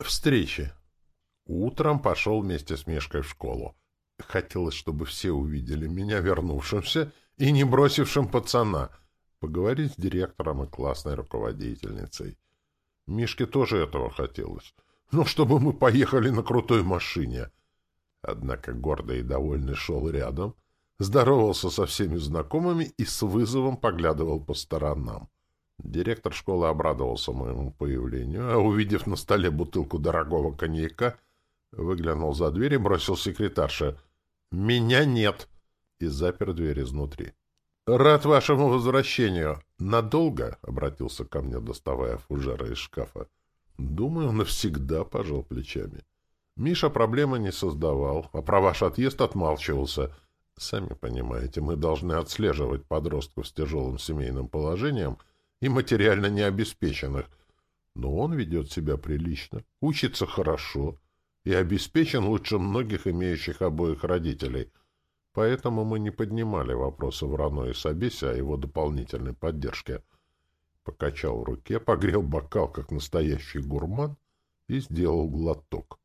Встречи. Утром пошел вместе с Мишкой в школу. Хотелось, чтобы все увидели меня вернувшимся и не бросившим пацана. Поговорить с директором и классной руководительницей. Мишке тоже этого хотелось. Ну, чтобы мы поехали на крутой машине. Однако гордый и довольный шел рядом, здоровался со всеми знакомыми и с вызовом поглядывал по сторонам. Директор школы обрадовался моему появлению, а, увидев на столе бутылку дорогого коньяка, выглянул за дверь и бросил секретарше «Меня нет!» и запер дверь изнутри. «Рад вашему возвращению. Надолго?» — обратился ко мне, доставая фужера из шкафа. «Думаю, навсегда», — пожал плечами. Миша проблемы не создавал, а про ваш отъезд отмалчивался. Сами понимаете, мы должны отслеживать подростков с тяжелым семейным положением — и материально необеспеченных. Но он ведет себя прилично, учится хорошо и обеспечен лучше многих имеющих обоих родителей. Поэтому мы не поднимали вопросы Врано и Собеся о его дополнительной поддержке. Покачал в руке, погрел бокал, как настоящий гурман, и сделал глоток.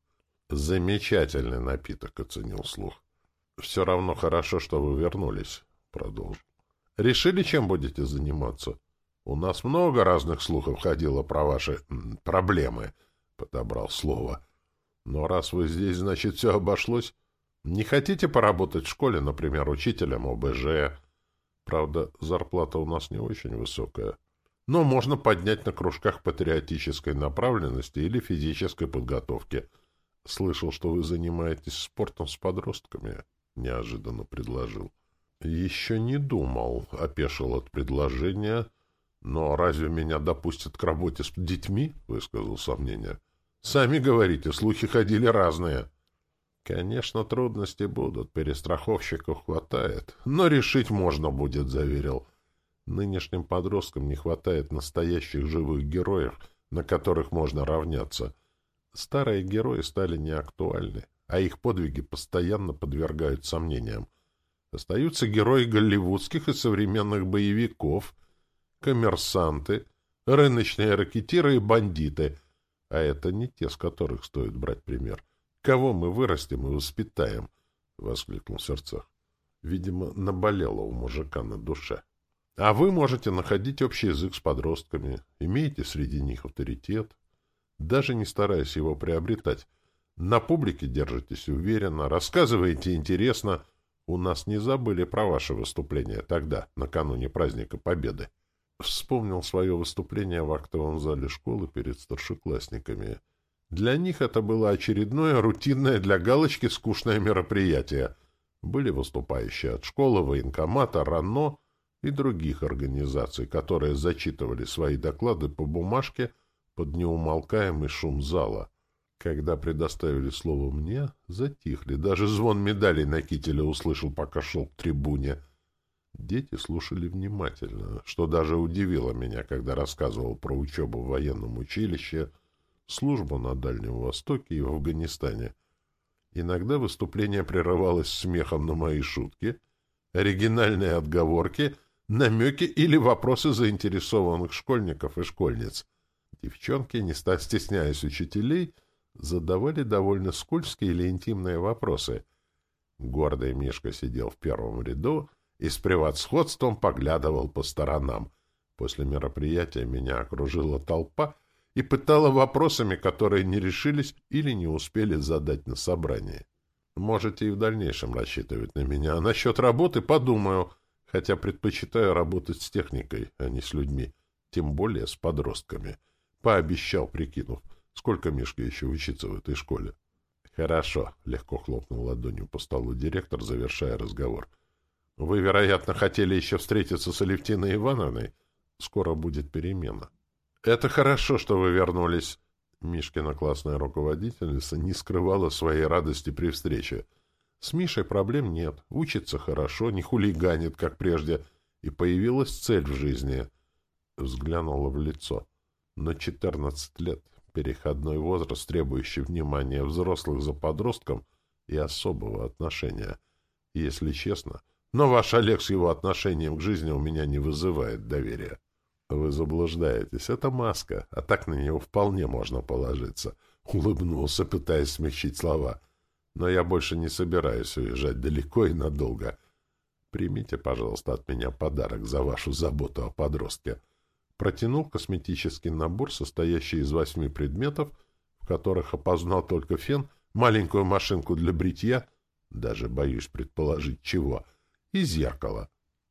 Замечательный напиток, оценил слух. Все равно хорошо, что вы вернулись, продолжил. Решили, чем будете заниматься? — у нас много разных слухов ходило про ваши проблемы, — подобрал слово. Но раз вы здесь, значит, все обошлось. Не хотите поработать в школе, например, учителем ОБЖ? Правда, зарплата у нас не очень высокая. Но можно поднять на кружках патриотической направленности или физической подготовки. Слышал, что вы занимаетесь спортом с подростками, — неожиданно предложил. Еще не думал, — опешил от предложения, — «Но разве меня допустят к работе с детьми?» — высказал сомнение. «Сами говорите, слухи ходили разные». «Конечно, трудности будут, перестраховщиков хватает, но решить можно будет», — заверил. «Нынешним подросткам не хватает настоящих живых героев, на которых можно равняться. Старые герои стали неактуальны, а их подвиги постоянно подвергают сомнениям. Остаются герои голливудских и современных боевиков — коммерсанты, рыночные ракетиры и бандиты. А это не те, с которых стоит брать пример. Кого мы вырастим и воспитаем? — воскликнул в. Видимо, наболело у мужика на душе. А вы можете находить общий язык с подростками, имеете среди них авторитет, даже не стараясь его приобретать. На публике держитесь уверенно, рассказываете интересно. У нас не забыли про ваше выступление тогда, накануне праздника Победы. Вспомнил свое выступление в актовом зале школы перед старшеклассниками. Для них это было очередное, рутинное для галочки скучное мероприятие. Были выступающие от школы, военкомата, РАНО и других организаций, которые зачитывали свои доклады по бумажке под неумолкаемый шум зала. Когда предоставили слово мне, затихли. Даже звон медалей на кителе услышал, пока шел к трибуне — Дети слушали внимательно, что даже удивило меня, когда рассказывал про учебу в военном училище, службу на Дальнем Востоке и в Афганистане. Иногда выступление прерывалось смехом на мои шутки, оригинальные отговорки, намеки или вопросы заинтересованных школьников и школьниц. Девчонки, не стесняясь учителей, задавали довольно скользкие или интимные вопросы. Гордый Мишка сидел в первом ряду — и с превосходством поглядывал по сторонам. После мероприятия меня окружила толпа и пытала вопросами, которые не решились или не успели задать на собрании. Можете и в дальнейшем рассчитывать на меня. А насчет работы подумаю, хотя предпочитаю работать с техникой, а не с людьми, тем более с подростками. Пообещал, прикинув, сколько Мишка еще учиться в этой школе. «Хорошо», — легко хлопнул ладонью по столу директор, завершая разговор. — вы, вероятно, хотели еще встретиться с Алевтиной Ивановной. Скоро будет перемена. Это хорошо, что вы вернулись. Мишкина классная руководительница не скрывала своей радости при встрече. С Мишей проблем нет, учится хорошо, не хулиганит, как прежде, и появилась цель в жизни. Взглянула в лицо. На четырнадцать лет переходной возраст, требующий внимания взрослых за подростком и особого отношения. Если честно, но ваш Олег с его отношением к жизни у меня не вызывает доверия. Вы заблуждаетесь. Это маска, а так на нее вполне можно положиться. улыбнулся, пытаясь смягчить слова. «Но я больше не собираюсь уезжать далеко и надолго. Примите, пожалуйста, от меня подарок за вашу заботу о подростке». Протянул косметический набор, состоящий из восьми предметов, в которых опознал только фен, маленькую машинку для бритья, даже боюсь предположить чего, и зеркало.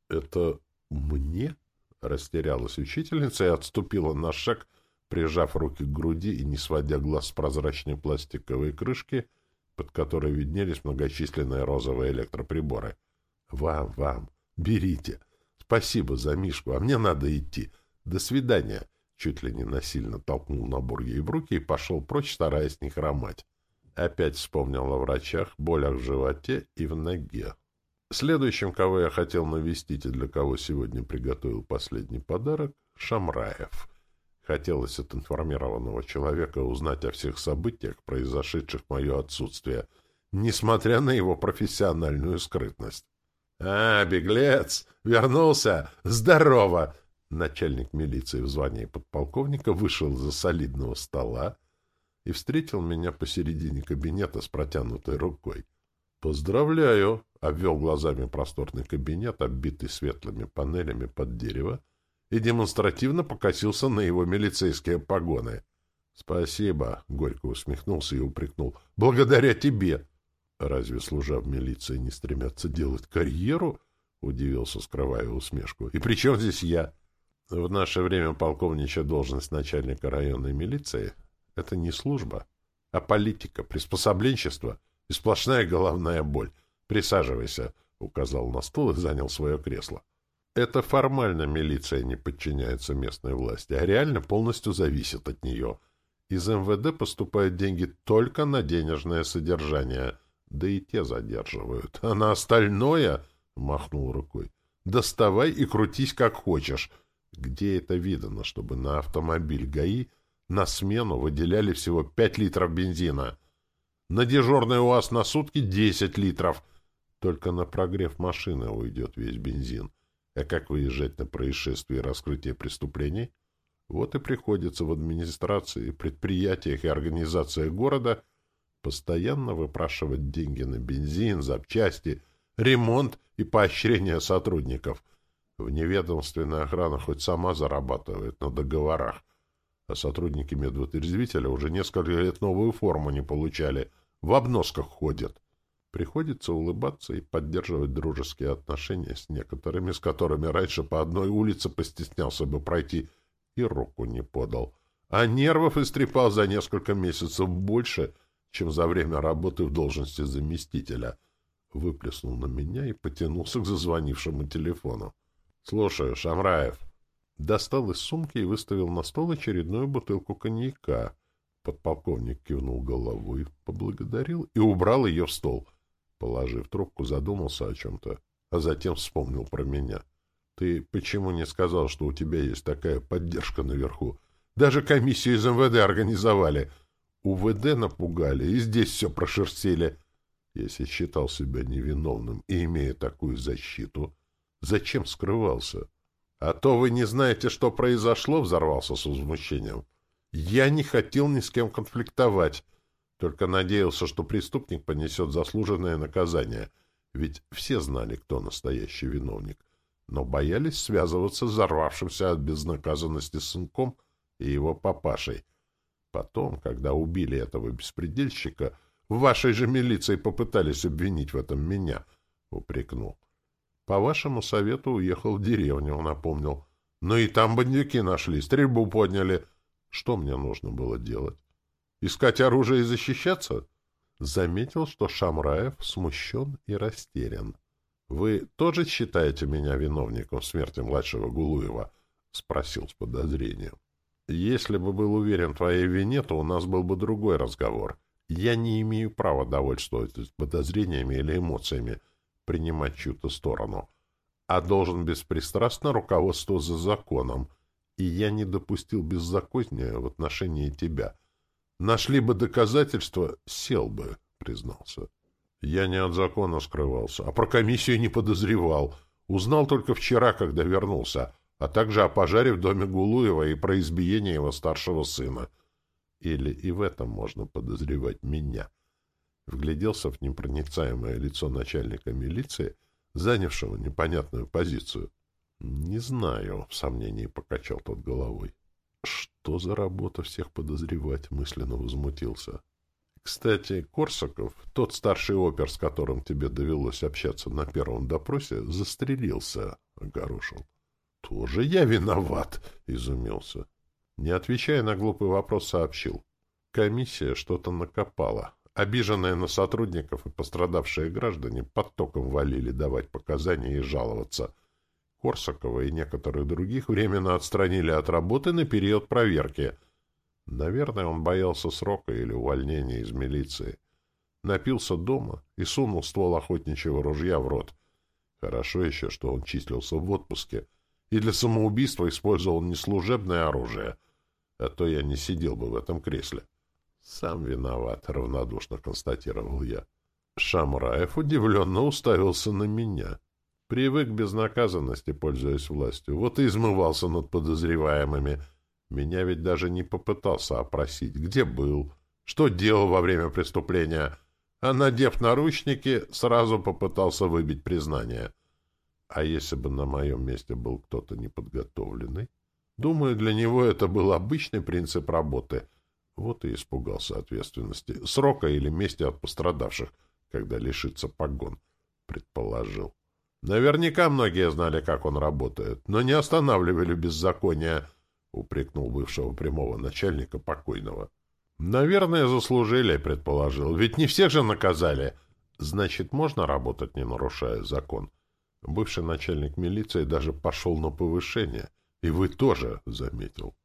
«Это мне?» — растерялась учительница и отступила на шаг, прижав руки к груди и не сводя глаз с прозрачной пластиковой крышки, под которой виднелись многочисленные розовые электроприборы. «Вам, вам, берите. Спасибо за Мишку, а мне надо идти. До свидания!» Чуть ли не насильно толкнул набор ей в руки и пошел прочь, стараясь не хромать. Опять вспомнил о врачах, болях в животе и в ноге. Следующим, кого я хотел навестить и для кого сегодня приготовил последний подарок, Шамраев. Хотелось от информированного человека узнать о всех событиях, произошедших в мое отсутствие, несмотря на его профессиональную скрытность. — А, беглец! Вернулся! Здорово! Начальник милиции в звании подполковника вышел за солидного стола и встретил меня посередине кабинета с протянутой рукой. «Поздравляю!» — обвел глазами просторный кабинет, оббитый светлыми панелями под дерево, и демонстративно покосился на его милицейские погоны. «Спасибо!» — горько усмехнулся и упрекнул. «Благодаря тебе!» «Разве, служа в милиции, не стремятся делать карьеру?» — удивился, скрывая усмешку. «И при чем здесь я?» «В наше время полковничья должность начальника районной милиции — это не служба, а политика, приспособленчество — и сплошная головная боль. Присаживайся, — указал на стул и занял свое кресло. Это формально милиция не подчиняется местной власти, а реально полностью зависит от нее. Из МВД поступают деньги только на денежное содержание, да и те задерживают. А на остальное, — махнул рукой, — доставай и крутись как хочешь. Где это видано, чтобы на автомобиль ГАИ на смену выделяли всего пять литров бензина? На дежурный УАЗ на сутки 10 литров. Только на прогрев машины уйдет весь бензин. А как выезжать на происшествие и раскрытие преступлений? Вот и приходится в администрации, предприятиях и организациях города постоянно выпрашивать деньги на бензин, запчасти, ремонт и поощрение сотрудников. Вневедомственная охрана хоть сама зарабатывает на договорах, а сотрудники медвотрезвителя уже несколько лет новую форму не получали — в обносках ходят. Приходится улыбаться и поддерживать дружеские отношения с некоторыми, с которыми раньше по одной улице постеснялся бы пройти и руку не подал. А нервов истрепал за несколько месяцев больше, чем за время работы в должности заместителя. Выплеснул на меня и потянулся к зазвонившему телефону. — Слушаю, Шамраев. Достал из сумки и выставил на стол очередную бутылку коньяка. Подполковник кивнул головой, поблагодарил и убрал ее в стол. Положив трубку, задумался о чем-то, а затем вспомнил про меня. «Ты почему не сказал, что у тебя есть такая поддержка наверху? Даже комиссию из МВД организовали. УВД напугали, и здесь все прошерстили. Если считал себя невиновным и имея такую защиту, зачем скрывался? А то вы не знаете, что произошло, взорвался с возмущением. Я не хотел ни с кем конфликтовать, только надеялся, что преступник понесет заслуженное наказание, ведь все знали, кто настоящий виновник, но боялись связываться с взорвавшимся от безнаказанности сынком и его папашей. Потом, когда убили этого беспредельщика, в вашей же милиции попытались обвинить в этом меня, — упрекнул. По вашему совету уехал в деревню, — напомнил. Но и там бандюки нашли, стрельбу подняли — что мне нужно было делать? Искать оружие и защищаться? Заметил, что Шамраев смущен и растерян. «Вы тоже считаете меня виновником смерти младшего Гулуева?» — спросил с подозрением. «Если бы был уверен в твоей вине, то у нас был бы другой разговор. Я не имею права довольствоваться подозрениями или эмоциями, принимать чью-то сторону, а должен беспристрастно руководствоваться законом, и я не допустил беззакония в отношении тебя. Нашли бы доказательства, сел бы, признался. Я не от закона скрывался, а про комиссию не подозревал. Узнал только вчера, когда вернулся, а также о пожаре в доме Гулуева и про избиение его старшего сына. Или и в этом можно подозревать меня? Вгляделся в непроницаемое лицо начальника милиции, занявшего непонятную позицию. «Не знаю», — в сомнении покачал тот головой. «Что за работа всех подозревать?» — мысленно возмутился. «Кстати, Корсаков, тот старший опер, с которым тебе довелось общаться на первом допросе, застрелился», — огорошил. «Тоже я виноват», — изумился. Не отвечая на глупый вопрос, сообщил. Комиссия что-то накопала. Обиженные на сотрудников и пострадавшие граждане потоком валили давать показания и жаловаться. Корсакова и некоторых других временно отстранили от работы на период проверки. Наверное, он боялся срока или увольнения из милиции. Напился дома и сунул ствол охотничьего ружья в рот. Хорошо еще, что он числился в отпуске и для самоубийства использовал не служебное оружие, а то я не сидел бы в этом кресле. «Сам виноват», — равнодушно констатировал я. Шамраев удивленно уставился на меня. Привык к безнаказанности, пользуясь властью. Вот и измывался над подозреваемыми. Меня ведь даже не попытался опросить, где был, что делал во время преступления. А, надев наручники, сразу попытался выбить признание. А если бы на моем месте был кто-то неподготовленный? Думаю, для него это был обычный принцип работы — вот и испугался ответственности. Срока или мести от пострадавших, когда лишится погон, предположил. Наверняка многие знали, как он работает, но не останавливали беззакония, упрекнул бывшего прямого начальника покойного. Наверное, заслужили, предположил. Ведь не всех же наказали. Значит, можно работать, не нарушая закон. Бывший начальник милиции даже пошел на повышение. И вы тоже, заметил.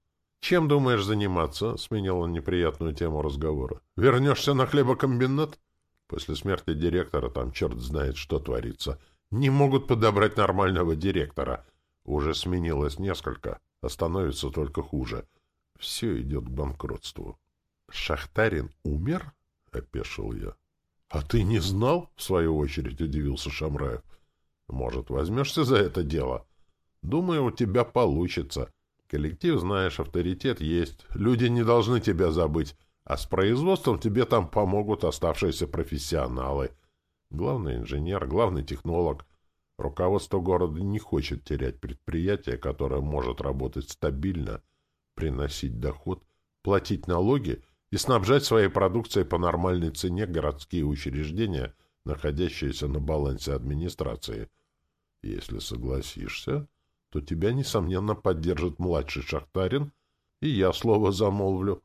«Чем думаешь заниматься?» — сменил он неприятную тему разговора. «Вернешься на хлебокомбинат?» После смерти директора там черт знает, что творится. Не могут подобрать нормального директора. Уже сменилось несколько, а становится только хуже. Все идет к банкротству. «Шахтарин умер?» — опешил я. «А ты не знал?» — в свою очередь удивился Шамраев. «Может, возьмешься за это дело? Думаю, у тебя получится. Коллектив, знаешь, авторитет есть. Люди не должны тебя забыть. А с производством тебе там помогут оставшиеся профессионалы. Главный инженер, главный технолог. Руководство города не хочет терять предприятие, которое может работать стабильно, приносить доход, платить налоги и снабжать своей продукцией по нормальной цене городские учреждения, находящиеся на балансе администрации. Если согласишься, то тебя, несомненно, поддержит младший шахтарин, и я слово замолвлю.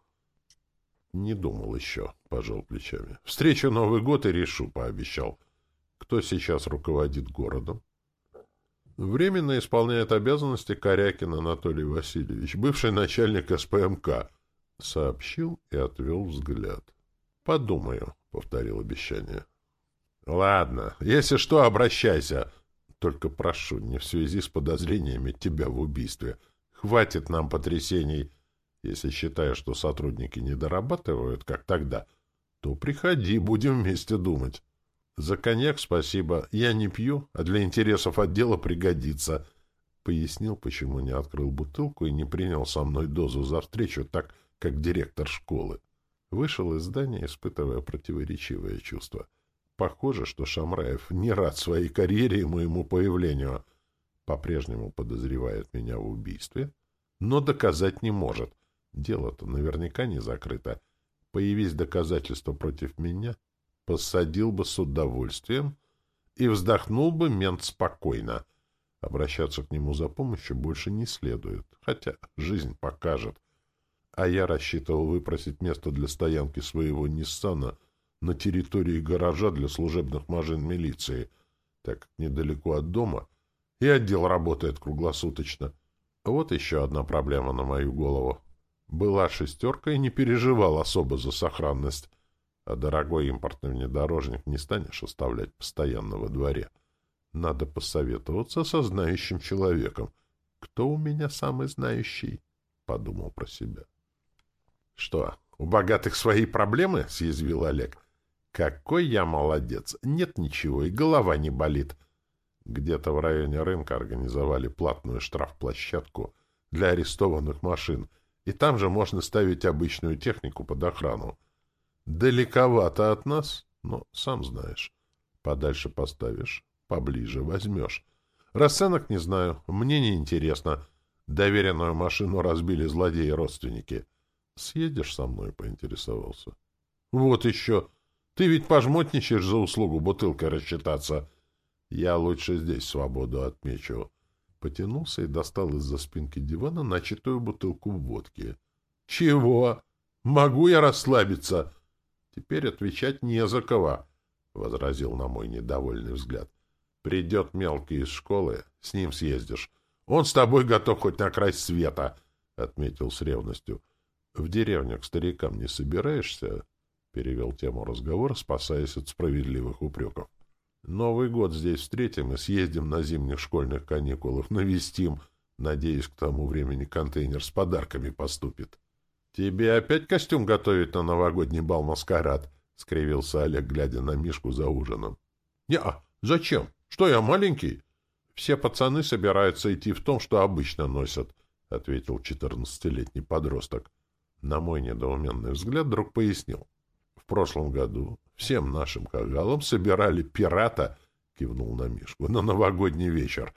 Не думал еще, пожал плечами. Встречу Новый год и решу, пообещал. Кто сейчас руководит городом? Временно исполняет обязанности Корякин Анатолий Васильевич, бывший начальник СПМК, сообщил и отвел взгляд. Подумаю, повторил обещание. Ладно, если что, обращайся. Только прошу, не в связи с подозрениями тебя в убийстве. Хватит нам потрясений. Если считаешь, что сотрудники не дорабатывают, как тогда, то приходи, будем вместе думать. За коньяк спасибо. Я не пью, а для интересов отдела пригодится. Пояснил, почему не открыл бутылку и не принял со мной дозу за встречу так, как директор школы. Вышел из здания, испытывая противоречивое чувство — Похоже, что Шамраев не рад своей карьере и моему появлению. По-прежнему подозревает меня в убийстве, но доказать не может. Дело-то наверняка не закрыто. Появись доказательства против меня, посадил бы с удовольствием и вздохнул бы мент спокойно. Обращаться к нему за помощью больше не следует, хотя жизнь покажет. А я рассчитывал выпросить место для стоянки своего «Ниссана» на территории гаража для служебных машин милиции, так недалеко от дома, и отдел работает круглосуточно. Вот еще одна проблема на мою голову. Была шестерка и не переживал особо за сохранность, а дорогой импортный внедорожник не станешь оставлять постоянно во дворе. Надо посоветоваться со знающим человеком. Кто у меня самый знающий? Подумал про себя. — Что, у богатых свои проблемы? — съязвил Олег. Какой я молодец! Нет ничего, и голова не болит. Где-то в районе рынка организовали платную штрафплощадку для арестованных машин, и там же можно ставить обычную технику под охрану. Далековато от нас, но сам знаешь. Подальше поставишь, поближе возьмешь. Расценок не знаю, мне не интересно. Доверенную машину разбили злодеи-родственники. Съедешь со мной, поинтересовался. Вот еще. Ты ведь пожмотничаешь за услугу бутылкой рассчитаться. Я лучше здесь свободу отмечу. Потянулся и достал из-за спинки дивана начатую бутылку водки. Чего? Могу я расслабиться? Теперь отвечать не за кого, — возразил на мой недовольный взгляд. Придет мелкий из школы, с ним съездишь. Он с тобой готов хоть на край света, — отметил с ревностью. — В деревню к старикам не собираешься? — перевел тему разговора, спасаясь от справедливых упреков. — Новый год здесь встретим и съездим на зимних школьных каникулах, навестим. Надеюсь, к тому времени контейнер с подарками поступит. — Тебе опять костюм готовить на новогодний бал-маскарад? — скривился Олег, глядя на Мишку за ужином. — Не-а, зачем? Что я маленький? — Все пацаны собираются идти в том, что обычно носят, — ответил четырнадцатилетний подросток. На мой недоуменный взгляд друг пояснил. Прошлом году всем нашим кагалам собирали пирата, — кивнул на Мишку, — на новогодний вечер.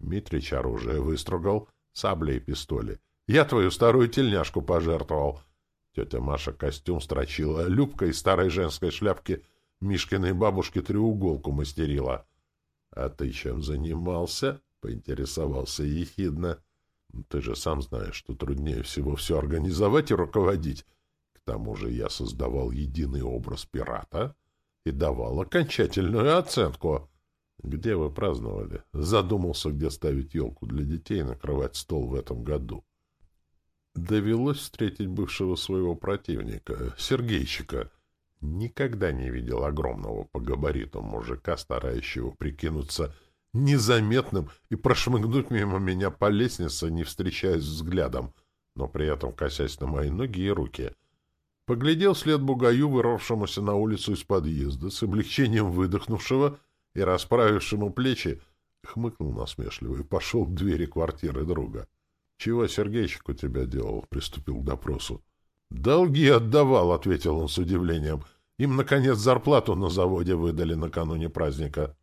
Митрич оружие выстругал, сабли и пистоли. Я твою старую тельняшку пожертвовал. Тетя Маша костюм строчила, Любка из старой женской шляпки Мишкиной бабушке треуголку мастерила. — А ты чем занимался? — поинтересовался ехидно. — Ты же сам знаешь, что труднее всего все организовать и руководить. Тому же я создавал единый образ пирата и давал окончательную оценку. — Где вы праздновали? Задумался, где ставить елку для детей и накрывать стол в этом году. — Довелось встретить бывшего своего противника, Сергейчика. Никогда не видел огромного по габариту мужика, старающего прикинуться незаметным и прошмыгнуть мимо меня по лестнице, не встречаясь взглядом, но при этом косясь на мои ноги и руки. Поглядел след бугаю, вырвавшемуся на улицу из подъезда, с облегчением выдохнувшего и расправившему плечи, хмыкнул насмешливо и пошел к двери квартиры друга. — Чего Сергейчик у тебя делал? — приступил к допросу. — Долги отдавал, — ответил он с удивлением. Им, наконец, зарплату на заводе выдали накануне праздника.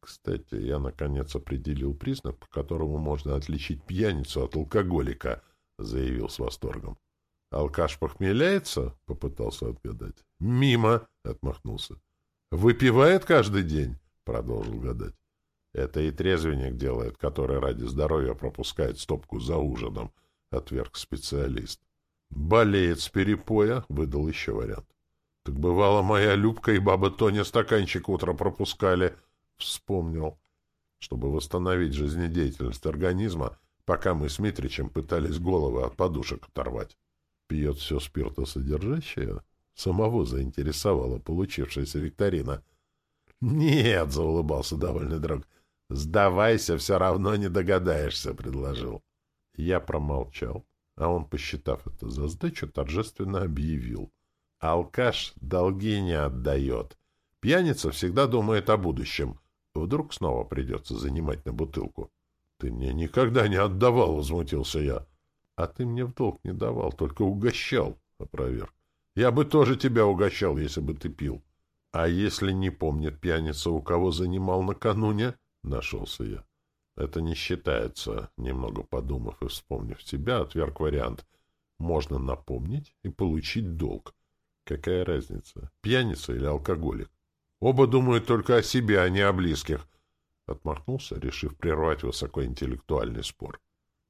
Кстати, я, наконец, определил признак, по которому можно отличить пьяницу от алкоголика, — заявил с восторгом. — Алкаш похмеляется? — попытался отгадать. — Мимо, — отмахнулся. — Выпивает каждый день? — продолжил гадать. Это и трезвенник делает, который ради здоровья пропускает стопку за ужином, — отверг специалист. Болеет с перепоя, — выдал еще вариант. Так бывало, моя Любка и баба Тоня стаканчик утро пропускали. Вспомнил. Чтобы восстановить жизнедеятельность организма, пока мы с Митричем пытались головы от подушек оторвать. Пьет все спиртосодержащее? Самого заинтересовала получившаяся викторина. — Нет, — заулыбался довольный друг, «Сдавайся, все равно не догадаешься», — предложил. Я промолчал, а он, посчитав это за сдачу, торжественно объявил. «Алкаш долги не отдает. Пьяница всегда думает о будущем. Вдруг снова придется занимать на бутылку». «Ты мне никогда не отдавал», — возмутился я. «А ты мне в долг не давал, только угощал», — опроверг. «Я бы тоже тебя угощал, если бы ты пил». «А если не помнит пьяница, у кого занимал накануне?» Нашелся я. Это не считается, немного подумав и вспомнив себя, отверг вариант. Можно напомнить и получить долг. Какая разница, пьяница или алкоголик? Оба думают только о себе, а не о близких. Отмахнулся, решив прервать высокоинтеллектуальный спор.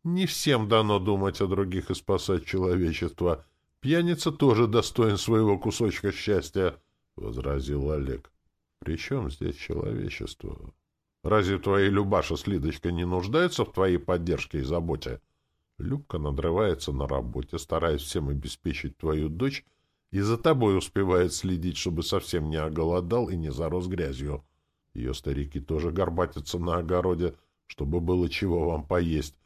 Не всем дано думать о других и спасать человечество. Пьяница тоже достоин своего кусочка счастья, — возразил Олег. — При чем здесь человечество? Разве твои Любаша с Лидочкой не нуждаются в твоей поддержке и заботе? Любка надрывается на работе, стараясь всем обеспечить твою дочь, и за тобой успевает следить, чтобы совсем не оголодал и не зарос грязью. Ее старики тоже горбатятся на огороде, чтобы было чего вам поесть, —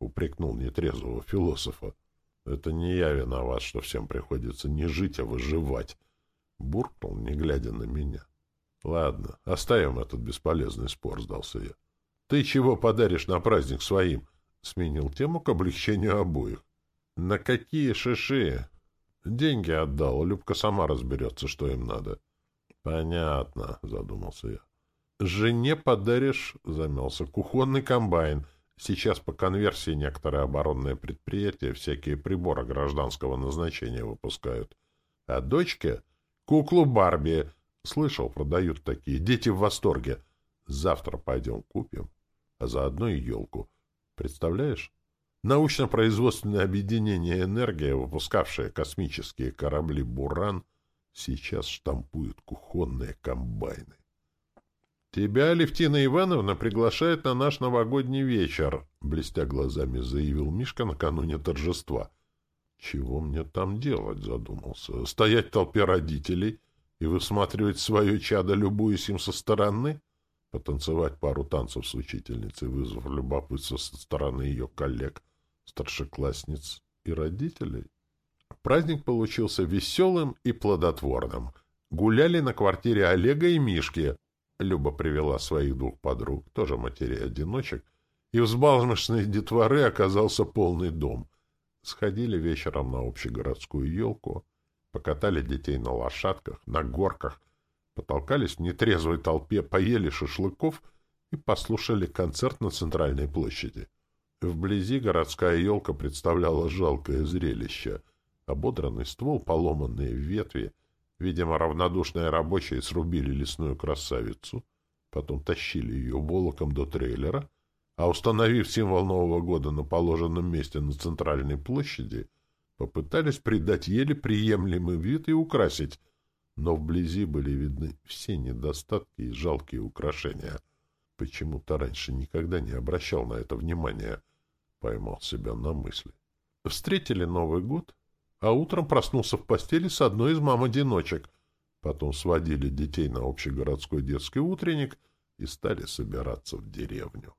упрекнул нетрезвого философа. — Это не я виноват, что всем приходится не жить, а выживать, — буркнул, не глядя на меня. — Ладно, оставим этот бесполезный спор, — сдался я. — Ты чего подаришь на праздник своим? — сменил тему к облегчению обоих. — На какие шиши? Деньги отдал, Любка сама разберется, что им надо. Понятно, задумался я. Жене подаришь, замялся, кухонный комбайн. Сейчас по конверсии некоторые оборонные предприятия всякие приборы гражданского назначения выпускают. А дочке — куклу Барби. Слышал, продают такие. Дети в восторге. Завтра пойдем купим, а заодно и елку. Представляешь? Научно-производственное объединение «Энергия», выпускавшее космические корабли «Буран», сейчас штампует кухонные комбайны. «Тебя, Левтина Ивановна, приглашает на наш новогодний вечер», — блестя глазами заявил Мишка накануне торжества. «Чего мне там делать?» — задумался. «Стоять в толпе родителей и высматривать свое чадо, любуясь им со стороны?» Потанцевать пару танцев с учительницей, вызвав любопытство со стороны ее коллег, старшеклассниц и родителей? Праздник получился веселым и плодотворным. Гуляли на квартире Олега и Мишки — Люба привела своих двух подруг, тоже матерей-одиночек, и взбалмошной детворы оказался полный дом. Сходили вечером на общегородскую елку, покатали детей на лошадках, на горках, потолкались в нетрезвой толпе, поели шашлыков и послушали концерт на центральной площади. Вблизи городская елка представляла жалкое зрелище. Ободранный ствол, поломанные ветви — Видимо, равнодушные рабочие срубили лесную красавицу, потом тащили ее волоком до трейлера, а установив символ Нового года на положенном месте на центральной площади, попытались придать еле приемлемый вид и украсить, но вблизи были видны все недостатки и жалкие украшения. Почему-то раньше никогда не обращал на это внимания, поймал себя на мысли. Встретили Новый год а утром проснулся в постели с одной из мам-одиночек. Потом сводили детей на общегородской детский утренник и стали собираться в деревню.